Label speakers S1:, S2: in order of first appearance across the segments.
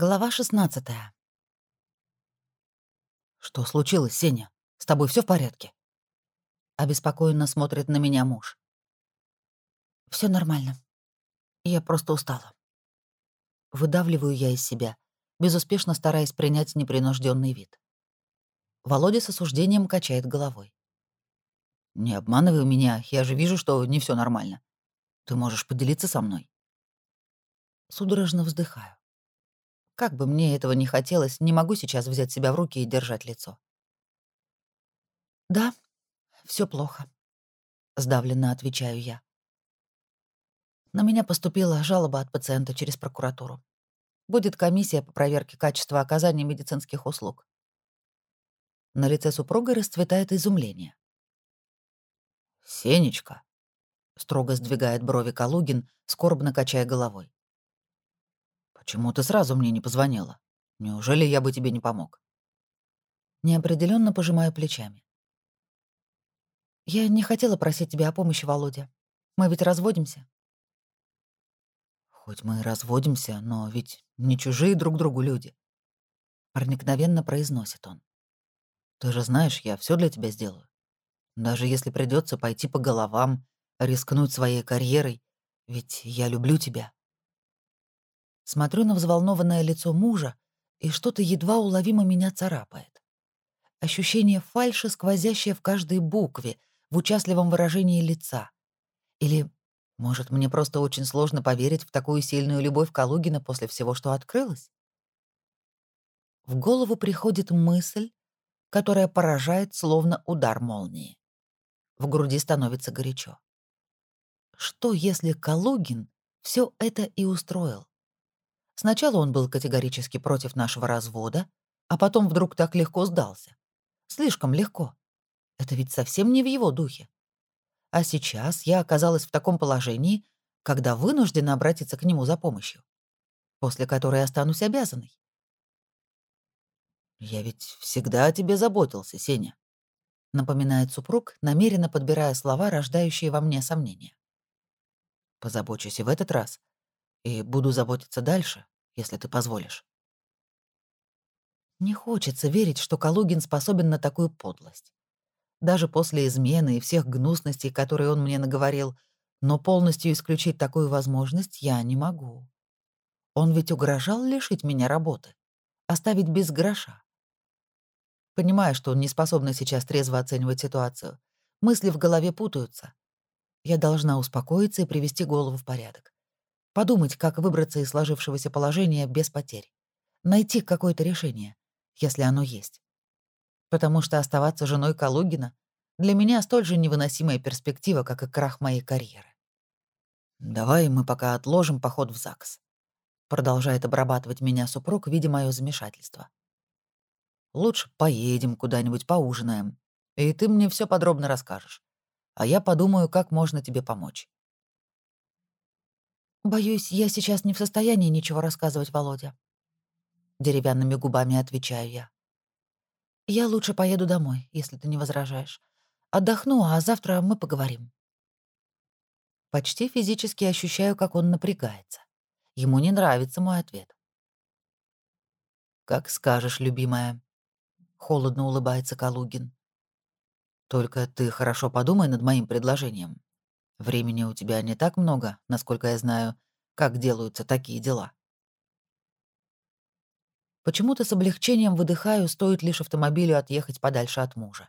S1: Глава 16
S2: «Что случилось, Сеня? С тобой все в порядке?»
S1: Обеспокоенно смотрит на меня муж. Все нормально. Я просто устала. Выдавливаю я из себя, безуспешно стараясь принять непринужденный вид. Володя с осуждением качает головой.
S2: «Не обманывай меня, я же вижу, что не все нормально. Ты можешь поделиться со мной».
S1: Судорожно вздыхаю. Как бы мне этого не хотелось, не могу сейчас взять себя в руки и держать лицо. «Да, все плохо», — сдавленно отвечаю я. На меня поступила жалоба от пациента через прокуратуру. Будет комиссия по проверке качества оказания медицинских услуг. На лице супруга расцветает изумление.
S2: «Сенечка», — строго сдвигает брови Калугин, скорбно качая головой. Почему ты сразу мне не позвонила? Неужели я бы тебе не помог?
S1: Неопределенно пожимаю плечами. Я не хотела просить тебя о помощи, Володя. Мы ведь разводимся.
S2: Хоть мы и разводимся, но ведь не чужие друг другу люди. Проникновенно произносит он. Ты же знаешь, я все для тебя сделаю. Даже если придется пойти по головам, рискнуть своей карьерой, ведь я люблю тебя.
S1: Смотрю на взволнованное лицо мужа, и что-то едва уловимо меня царапает. Ощущение фальши, сквозящее в каждой букве, в участливом выражении лица. Или, может, мне просто очень сложно поверить в такую сильную любовь Калугина после всего, что открылось? В голову приходит мысль, которая поражает словно удар молнии. В груди становится горячо. Что, если Калугин все это и устроил? Сначала он был категорически против нашего развода, а потом вдруг так легко сдался. Слишком легко. Это ведь совсем не в его духе. А сейчас я оказалась в таком положении, когда вынуждена обратиться к нему за помощью, после которой останусь обязанной.
S2: «Я ведь всегда о тебе заботился, Сеня», — напоминает супруг, намеренно подбирая слова, рождающие во мне сомнения. «Позабочусь и в этот раз, и буду заботиться дальше, если ты позволишь.
S1: Не хочется верить, что Калугин способен на такую подлость. Даже после измены и всех гнусностей, которые он мне наговорил, но полностью исключить такую возможность я не могу. Он ведь угрожал лишить меня работы, оставить без гроша. Понимаю, что он не способен сейчас трезво оценивать ситуацию. Мысли в голове путаются. Я должна успокоиться и привести голову в порядок. Подумать, как выбраться из сложившегося положения без потерь. Найти какое-то решение, если оно есть. Потому что оставаться женой Калугина для меня столь же невыносимая перспектива, как и крах моей карьеры.
S2: «Давай мы пока отложим поход в ЗАГС», — продолжает обрабатывать меня супруг, видя мое замешательство. «Лучше поедем куда-нибудь поужинаем, и ты мне все подробно расскажешь, а я подумаю, как можно тебе помочь».
S1: «Боюсь, я сейчас не в состоянии ничего рассказывать, Володя». Деревянными губами отвечаю я. «Я лучше поеду домой, если ты не возражаешь. Отдохну, а завтра мы поговорим». Почти физически ощущаю, как он напрягается. Ему не нравится мой ответ.
S2: «Как скажешь, любимая», — холодно улыбается Калугин. «Только ты хорошо подумай над моим предложением. Времени у тебя не так много, насколько я знаю, как делаются такие дела.
S1: Почему-то с облегчением выдыхаю, стоит лишь автомобилю отъехать подальше от мужа.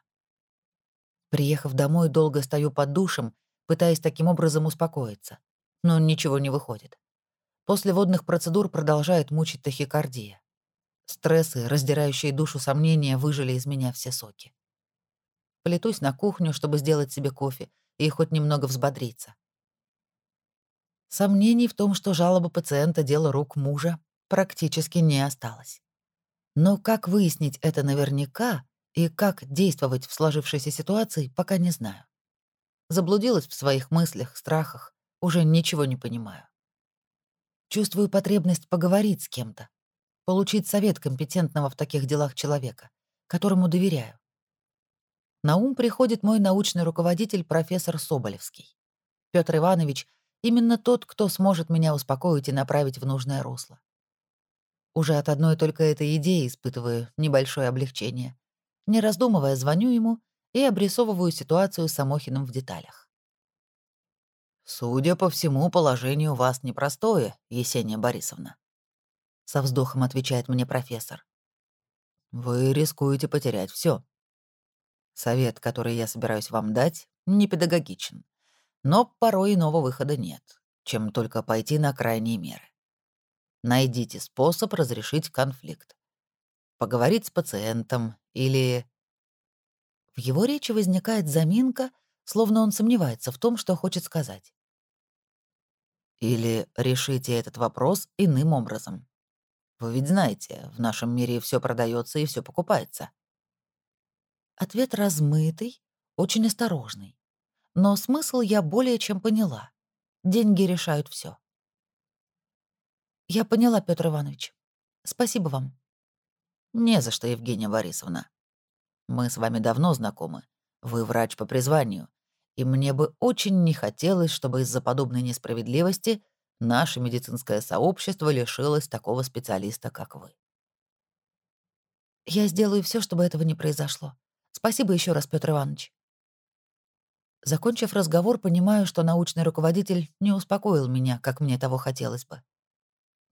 S1: Приехав домой, долго стою под душем, пытаясь таким образом успокоиться. Но ничего не выходит. После водных процедур продолжает мучить тахикардия. Стрессы, раздирающие душу сомнения, выжили из меня все соки. Плетусь на кухню, чтобы сделать себе кофе, и хоть немного взбодриться. Сомнений в том, что жалоба пациента — дело рук мужа, практически не осталось. Но как выяснить это наверняка и как действовать в сложившейся ситуации, пока не знаю. Заблудилась в своих мыслях, страхах, уже ничего не понимаю. Чувствую потребность поговорить с кем-то, получить совет компетентного в таких делах человека, которому доверяю. На ум приходит мой научный руководитель профессор Соболевский. Петр Иванович — именно тот, кто сможет меня успокоить и направить в нужное русло. Уже от одной только этой идеи испытываю небольшое облегчение. Не раздумывая, звоню ему и обрисовываю ситуацию с Самохиным в деталях.
S2: «Судя по всему, положение у вас непростое, Есения Борисовна», — со вздохом отвечает мне профессор. «Вы рискуете потерять все. Совет, который я собираюсь вам дать, не педагогичен, но порой иного выхода нет, чем только пойти на крайние меры. Найдите способ разрешить конфликт. Поговорить с пациентом или...
S1: В его речи возникает заминка, словно он сомневается в том, что хочет сказать.
S2: Или решите этот вопрос иным образом. Вы ведь знаете, в нашем мире все продается и все покупается.
S1: Ответ размытый, очень осторожный. Но смысл я более чем поняла. Деньги решают все. Я поняла, Петр Иванович. Спасибо вам.
S2: Не за что, Евгения Борисовна. Мы с вами давно знакомы. Вы врач по призванию, и мне бы очень не хотелось, чтобы из-за подобной несправедливости наше медицинское сообщество лишилось такого специалиста, как вы.
S1: Я сделаю все, чтобы этого не произошло. Спасибо еще раз, Петр Иванович. Закончив разговор, понимаю, что научный руководитель не успокоил меня, как мне того хотелось бы.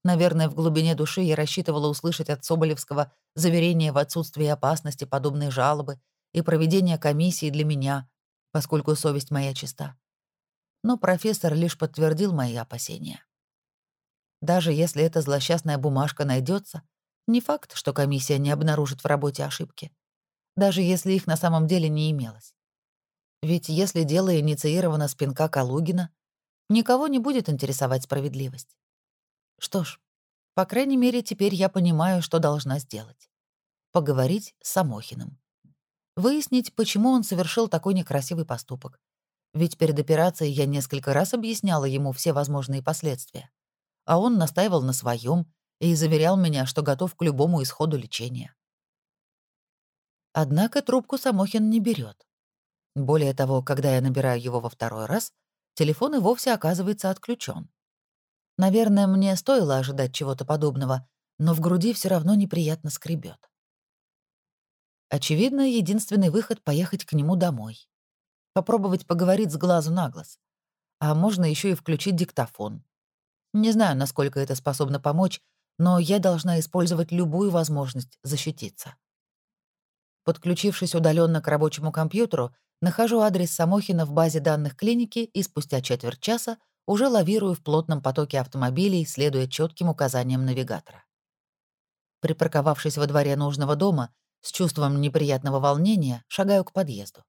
S1: Наверное, в глубине души я рассчитывала услышать от Соболевского заверение в отсутствии опасности подобной жалобы и проведения комиссии для меня, поскольку совесть моя чиста. Но профессор лишь подтвердил мои опасения. Даже если эта злосчастная бумажка найдется, не факт, что комиссия не обнаружит в работе ошибки. Даже если их на самом деле не имелось. Ведь если дело инициировано с пинка Калугина, никого не будет интересовать справедливость. Что ж, по крайней мере, теперь я понимаю, что должна сделать. Поговорить с Самохиным. Выяснить, почему он совершил такой некрасивый поступок. Ведь перед операцией я несколько раз объясняла ему все возможные последствия. А он настаивал на своем и заверял меня, что готов к любому исходу лечения. Однако трубку Самохин не берет. Более того, когда я набираю его во второй раз, телефон и вовсе оказывается отключен. Наверное, мне стоило ожидать чего-то подобного, но в груди все равно неприятно скребет. Очевидно, единственный выход — поехать к нему домой. Попробовать поговорить с глазу на глаз. А можно еще и включить диктофон. Не знаю, насколько это способно помочь, но я должна использовать любую возможность защититься. Подключившись удаленно к рабочему компьютеру, нахожу адрес Самохина в базе данных клиники и спустя четверть часа уже лавирую в плотном потоке автомобилей, следуя четким указаниям навигатора. Припарковавшись во дворе нужного дома, с чувством неприятного волнения шагаю к подъезду.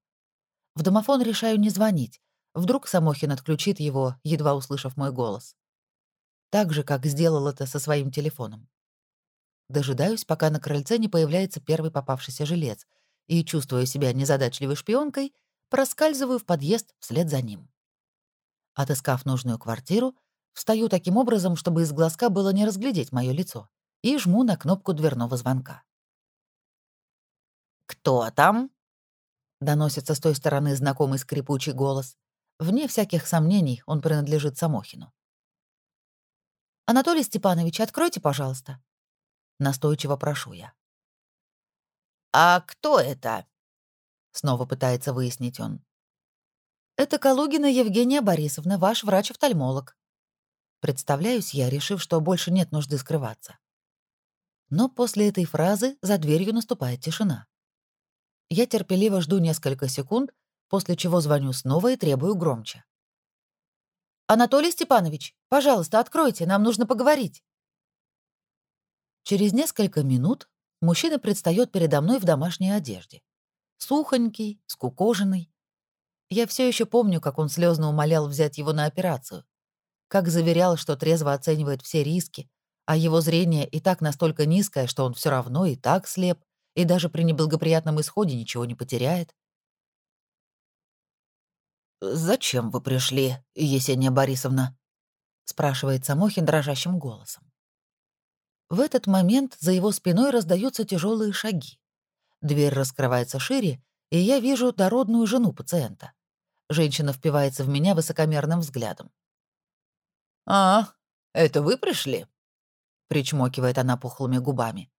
S1: В домофон решаю не звонить. Вдруг Самохин отключит его, едва услышав мой голос. Так же, как сделал это со своим телефоном. Дожидаюсь, пока на крыльце не появляется первый попавшийся жилец, и, чувствуя себя незадачливой шпионкой, проскальзываю в подъезд вслед за ним. Отыскав нужную квартиру, встаю таким образом, чтобы из глазка было не разглядеть мое лицо, и жму на кнопку дверного звонка.
S2: «Кто там?»
S1: — доносится с той стороны знакомый скрипучий голос. Вне всяких сомнений он принадлежит Самохину. «Анатолий Степанович, откройте, пожалуйста». Настойчиво прошу я.
S2: «А кто это?»
S1: — снова пытается выяснить он. «Это Калугина Евгения Борисовна, ваш врач-офтальмолог». Представляюсь я, решив, что больше нет нужды скрываться. Но после этой фразы за дверью наступает тишина. Я терпеливо жду несколько секунд, после чего звоню снова и требую громче. «Анатолий Степанович, пожалуйста, откройте, нам нужно поговорить». Через несколько минут мужчина предстает передо мной в домашней одежде. Сухонький, скукоженный. Я все еще помню, как он слезно умолял взять его на операцию, как заверял, что трезво оценивает все риски, а его зрение и так настолько низкое, что он все равно и так слеп и даже при неблагоприятном исходе ничего не потеряет.
S2: «Зачем вы пришли, Есения Борисовна?» — спрашивает Самохин дрожащим голосом.
S1: В этот момент за его спиной раздаются тяжелые шаги. Дверь раскрывается шире, и я вижу дородную жену пациента. Женщина впивается в меня высокомерным взглядом.
S2: «А, это вы пришли?»
S1: причмокивает она пухлыми губами.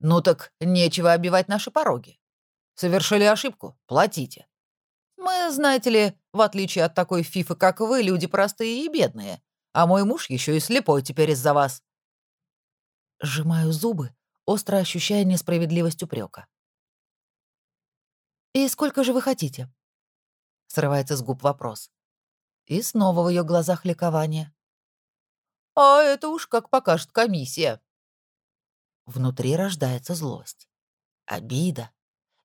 S1: «Ну так нечего обивать наши пороги. Совершили ошибку? Платите. Мы, знаете ли, в отличие от такой фифы, как вы, люди простые и бедные. А мой муж еще и слепой теперь из-за вас». Сжимаю зубы, остро ощущая несправедливость упрека. «И сколько же вы хотите?» Срывается с губ вопрос. И снова в ее глазах ликование. «А это уж как покажет комиссия». Внутри рождается злость. Обида.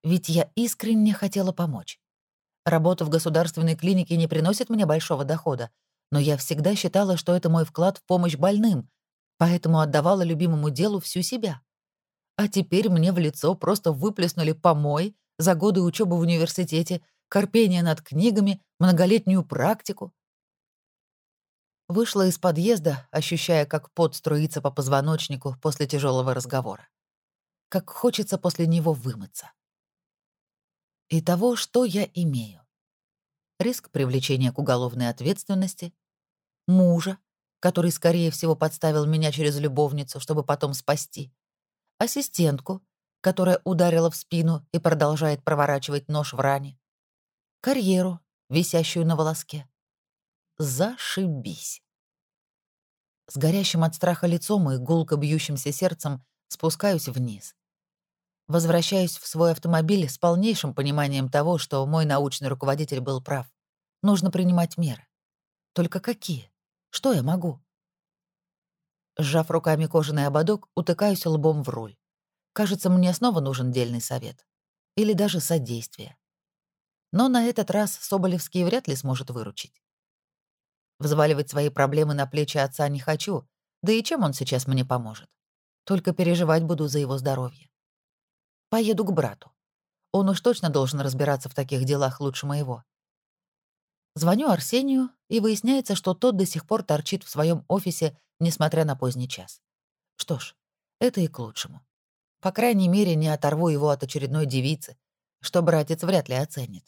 S1: Ведь я искренне хотела помочь. Работа в государственной клинике не приносит мне большого дохода, но я всегда считала, что это мой вклад в помощь больным, поэтому отдавала любимому делу всю себя. А теперь мне в лицо просто выплеснули помой за годы учебы в университете, корпение над книгами, многолетнюю практику. Вышла из подъезда, ощущая, как пот струится по позвоночнику после тяжелого разговора. Как хочется после него вымыться. И того, что я имею. Риск привлечения к уголовной ответственности, мужа, который, скорее всего, подставил меня через любовницу, чтобы потом спасти, ассистентку, которая ударила в спину и продолжает проворачивать нож в ране, карьеру, висящую на волоске. Зашибись. С горящим от страха лицом и гулко бьющимся сердцем спускаюсь вниз. Возвращаюсь в свой автомобиль с полнейшим пониманием того, что мой научный руководитель был прав. Нужно принимать меры. Только какие? Что я могу? Сжав руками кожаный ободок, утыкаюсь лбом в руль. Кажется, мне снова нужен дельный совет. Или даже содействие. Но на этот раз Соболевский вряд ли сможет выручить. Взваливать свои проблемы на плечи отца не хочу, да и чем он сейчас мне поможет? Только переживать буду за его здоровье. Поеду к брату. Он уж точно должен разбираться в таких делах лучше моего. Звоню Арсению, и выясняется, что тот до сих пор торчит в своем офисе, несмотря на поздний час. Что ж, это и к лучшему. По крайней мере, не оторву его от очередной девицы, что братец вряд ли оценит.